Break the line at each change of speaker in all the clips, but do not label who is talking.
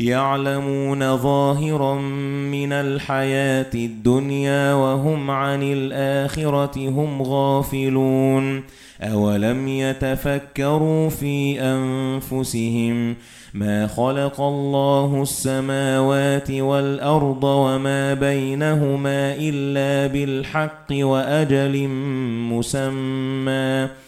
يَعْلَمُونَ ظَاهِرًا مِنَ الْحَيَاةِ الدُّنْيَا وَهُمْ عَنِ الْآخِرَةِ هُمْ غَافِلُونَ. أَوَلَمْ يَتَفَكَّرُوا فِي أَنفُسِهِمْ مَا خَلَقَ اللَّهُ السَّمَاوَاتِ وَالْأَرْضَ وَمَا بَيْنَهُمَا إِلَّا بِالْحَقِّ وَأَجَلٍ مُّسَمًّى.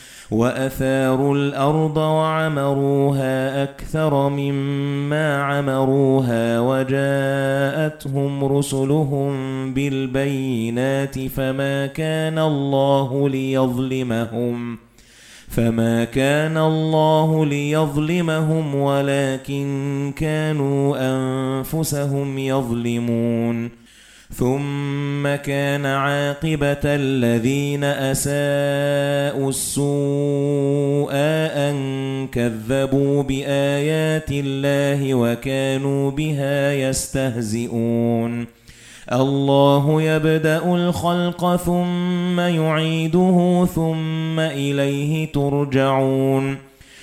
وَأَثَارُوا الْأَرْضَ وَعَمَرُوهَا أَكْثَرَ مِمَّا عَمَرُوهَا وَجَاءَتْهُمْ رُسُلُهُم بِالْبَيِّنَاتِ فَمَا كَانَ اللَّهُ لِيَظْلِمَهُمْ فَمَا كَانَ اللَّهُ لِيَظْلِمَهُمْ وَلَكِن كَانُوا أَنفُسَهُمْ يَظْلِمُونَ ثُمَّ كَانَ عَاقِبَةَ الَّذِينَ أَسَاءُوا السُّوءَ أَن كَذَّبُوا بِآيَاتِ اللَّهِ وَكَانُوا بِهَا يَسْتَهْزِئُونَ. اللَّهُ يَبْدَأُ الْخَلْقَ ثُمَّ يُعِيدُهُ ثُمَّ إِلَيْهِ تُرْجَعُونَ.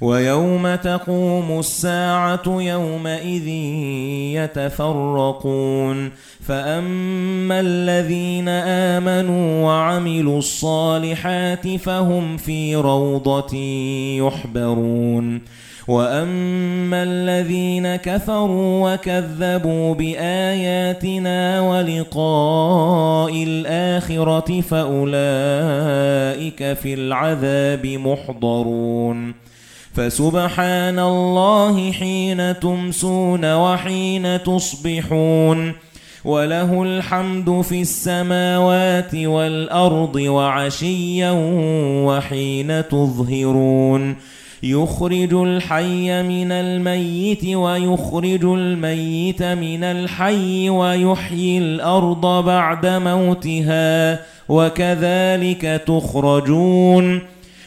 وَيَوْمَ تَقُومُ السَّاعَةُ يَوْمَئِذٍ يَتَفَرَّقُونَ. فَأَمَّا الَّذِينَ آمَنُوا وَعَمِلُوا الصَّالِحَاتِ فَهُمْ فِي رَوْضَةٍ يُحْبَرُونَ. وَأَمَّا الَّذِينَ كَفَرُوا وَكَذَّبُوا بِآيَاتِنَا وَلِقَاءِ الْآخِرَةِ فَأُولَئِكَ فِي الْعَذَابِ مُحْضَرُونَ. فَسُبْحَانَ اللَّهِ حِينَ تُمْسُونَ وَحِينَ تُصْبِحُونَ وَلَهُ الْحَمْدُ فِي السَّمَاوَاتِ وَالْأَرْضِ وَعَشِيًّا وَحِينَ تُظْهِرُونَ يُخْرِجُ الْحَيَّ مِنَ الْمَيِّتِ وَيُخْرِجُ الْمَيِّتَ مِنَ الْحَيِّ وَيُحْيِي الْأَرْضَ بَعْدَ مَوْتِهَا وَكَذَلِكَ تُخْرَجُونَ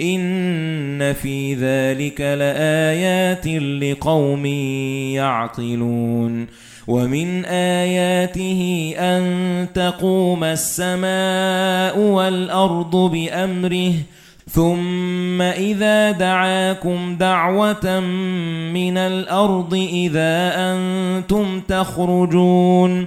إِنَّ فِي ذَلِكَ لَآيَاتٍ لِقَوْمٍ يَعْقِلُونَ وَمِنْ آيَاتِهِ أَن تَقُومَ السَّمَاءُ وَالْأَرْضُ بِأَمْرِهِ ثُمَّ إِذَا دَعَاكُمْ دَعْوَةً مِنَ الْأَرْضِ إِذَا أَنْتُمْ تَخْرُجُونَ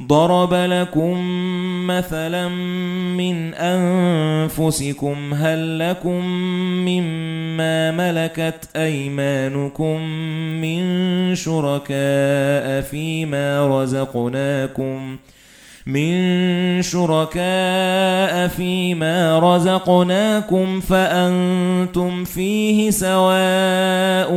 ضَرَبَ لَكُم مَّثَلًا مِّنْ أَنفُسِكُمْ هَل لَّكُم مِّمَّا مَلَكَتْ أَيْمَانُكُم مِّن شُرَكَاءَ فِيمَا رَزَقْنَاكُمْ ۚ مِن شُرَكَاءَ فِيمَا رَزَقْنَاكُمْ فَأَنتُمْ فِيهِ سَوَاءٌ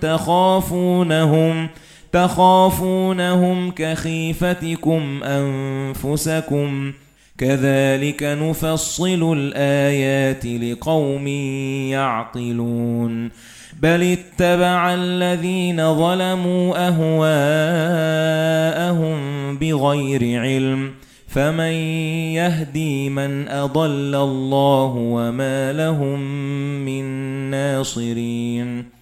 تَخَافُونَهُمْ تَخَافُونَهُمْ كَخِيفَتِكُمْ أَنفُسَكُمْ. كَذَلِكَ نُفَصِّلُ الْآيَاتِ لِقَوْمٍ يَعْقِلُونَ. بَلِ اتَّبَعَ الَّذِينَ ظَلَمُوا أَهْوَاءَهُم بِغَيْرِ عِلْمٍ. فَمَن يَهْدِي مَن أَضَلَّ اللَّهُ وَمَا لَهُم مِّن نَّاصِرِينَ.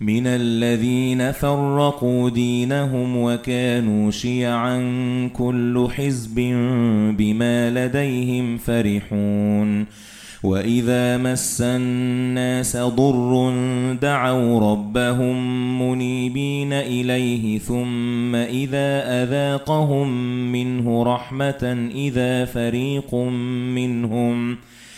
مِنَ الَّذِينَ فَرَّقُوا دِينَهُمْ وَكَانُوا شِيَعًا كُلُّ حِزْبٍ بِمَا لَدَيْهِمْ فَرِحُونَ. وَإِذَا مَسَّ النَّاسَ ضُرٌّ دَعَوْا رَبَّهُم مُنِيبِينَ إِلَيْهِ ثُمَّ إِذَا أَذَاقَهُم مِّنْهُ رَحْمَةً إِذَا فَرِيقٌ مِّنْهُمْ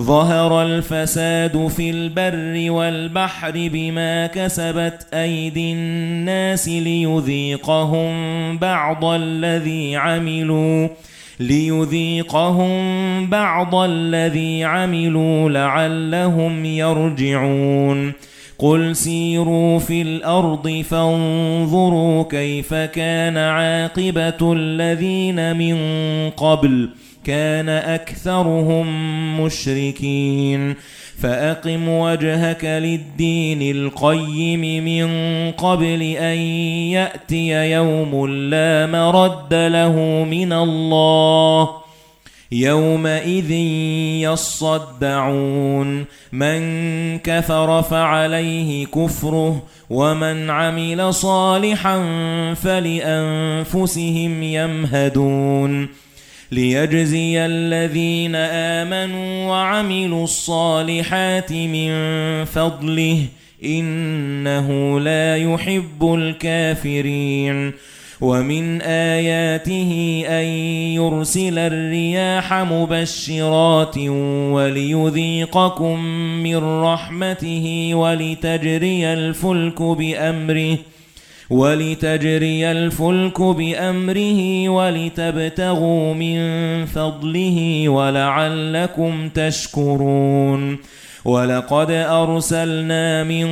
ظَهَرَ الْفَسَادُ فِي الْبَرِّ وَالْبَحْرِ بِمَا كَسَبَتْ أَيْدِي النَّاسِ لِيُذِيقَهُم بَعْضَ الَّذِي عَمِلُوا لِيُذِيقَهُم بَعْضَ الَّذِي عَمِلُوا لَعَلَّهُمْ يَرْجِعُونَ. قُلْ سِيرُوا فِي الْأَرْضِ فَانظُرُوا كَيْفَ كَانَ عَاقِبَةُ الَّذِينَ مِن قَبْلُ. كَانَ أَكْثَرُهُم مُشْرِكِينَ. فَأَقِمْ وَجْهَكَ لِلدِّينِ الْقَيِّمِ مِنْ قَبْلِ أَنْ يَأْتِيَ يَوْمٌ لَا مَرَدَّ لَهُ مِنَ اللَّهِ. يَوْمَئِذٍ يَصَّدَّعُونَ. مَنْ كَفَرَ فَعَلَيْهِ كُفْرُهُ وَمَنْ عَمِلَ صَالِحًا فَلِأَنفُسِهِمْ يَمْهَدُونَ. لِيَجْزِيَ الَّذِينَ آمَنُوا وَعَمِلُوا الصَّالِحَاتِ مِنْ فَضْلِهِ إِنَّهُ لَا يُحِبُّ الْكَافِرِينَ. وَمِنْ آيَاتِهِ أَن يُرْسِلَ الرِّيَاحَ مُبَشِّرَاتٍ وَلِيُذِيقَكُم مِّن رَّحْمَتِهِ وَلِتَجْرِيَ الْفُلْكُ بِأَمْرِهِ وَلِتَجْرِيَ الْفُلْكُ بِأَمْرِهِ وَلِتَبْتَغُوا مِنْ فَضْلِهِ وَلَعَلَّكُمْ تَشْكُرُونَ. وَلَقَدْ أَرْسَلْنَا مِنْ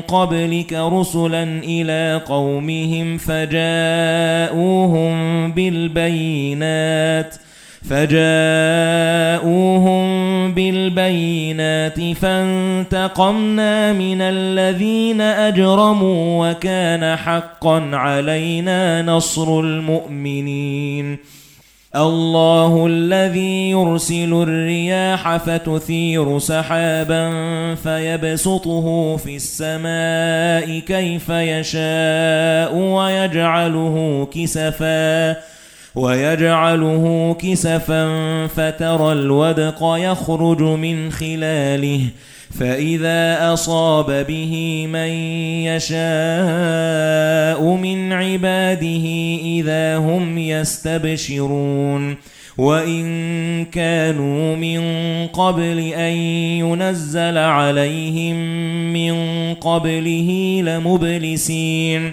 قَبْلِكَ رُسُلًا إِلَى قَوْمِهِمْ فَجَاءُوهُم بِالْبَيِّنَاتِ فَجَاءُوهُم بِالْبَيِّنَاتِ فَانتَقَمْنَا مِنَ الَّذِينَ أَجْرَمُوا وَكَانَ حَقًّا عَلَيْنَا نَصْرُ الْمُؤْمِنِينَ. اللَّهُ الَّذِي يُرْسِلُ الرِّيَاحَ فَتُثِيرُ سَحَابًا فَيَبْسُطُهُ فِي السَّمَاءِ كَيْفَ يَشَاءُ وَيَجْعَلُهُ كِسَفًا وَيَجْعَلُهُ كِسَفًا فَتَرَى الْوَدْقَ يَخْرُجُ مِنْ خِلَالِهِ فَإِذَا أَصَابَ بِهِ مَن يَشَاءُ مِنْ عِبَادِهِ إِذَا هُمْ يَسْتَبْشِرُونَ. وَإِن كَانُوا مِن قَبْلِ أَن يُنَزَّلَ عَلَيْهِم مِّن قَبْلِهِ لَمُبْلِسِينَ.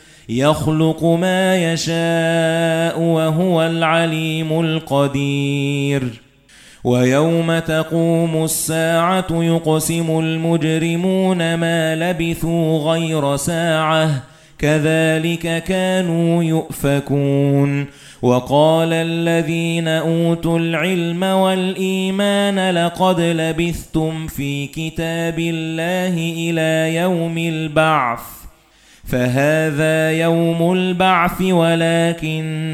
يَخْلُقُ مَا يَشَاءُ وَهُوَ الْعَلِيمُ الْقَدِيرُ. وَيَوْمَ تَقُومُ السَّاعَةُ يُقْسِمُ الْمُجْرِمُونَ مَا لَبِثُوا غَيْرَ سَاعَةٍ. كَذَلِكَ كَانُوا يُؤْفَكُونَ. وَقَالَ الَّذِينَ أُوتُوا الْعِلْمَ وَالْإِيمَانَ لَقَدْ لَبِثْتُمْ فِي كِتَابِ اللَّهِ إِلَى يَوْمِ الْبَعْثِ. فَهَذَا يَوْمُ الْبَعْثِ وَلَكِنَّكُمْ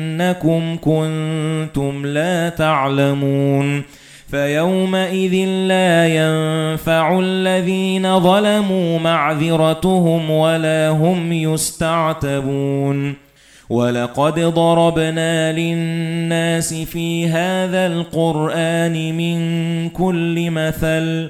كُنتُمْ لَا تَعْلَمُونَ فَيَوْمَئِذٍ لَّا يَنفَعُ الَّذِينَ ظَلَمُوا مَعْذِرَتُهُمْ وَلَا هُمْ يُسْتَعْتَبُونَ وَلَقَدْ ضَرَبْنَا لِلنَّاسِ فِي هَذَا الْقُرْآنِ مِنْ كُلِّ مَثَلٍ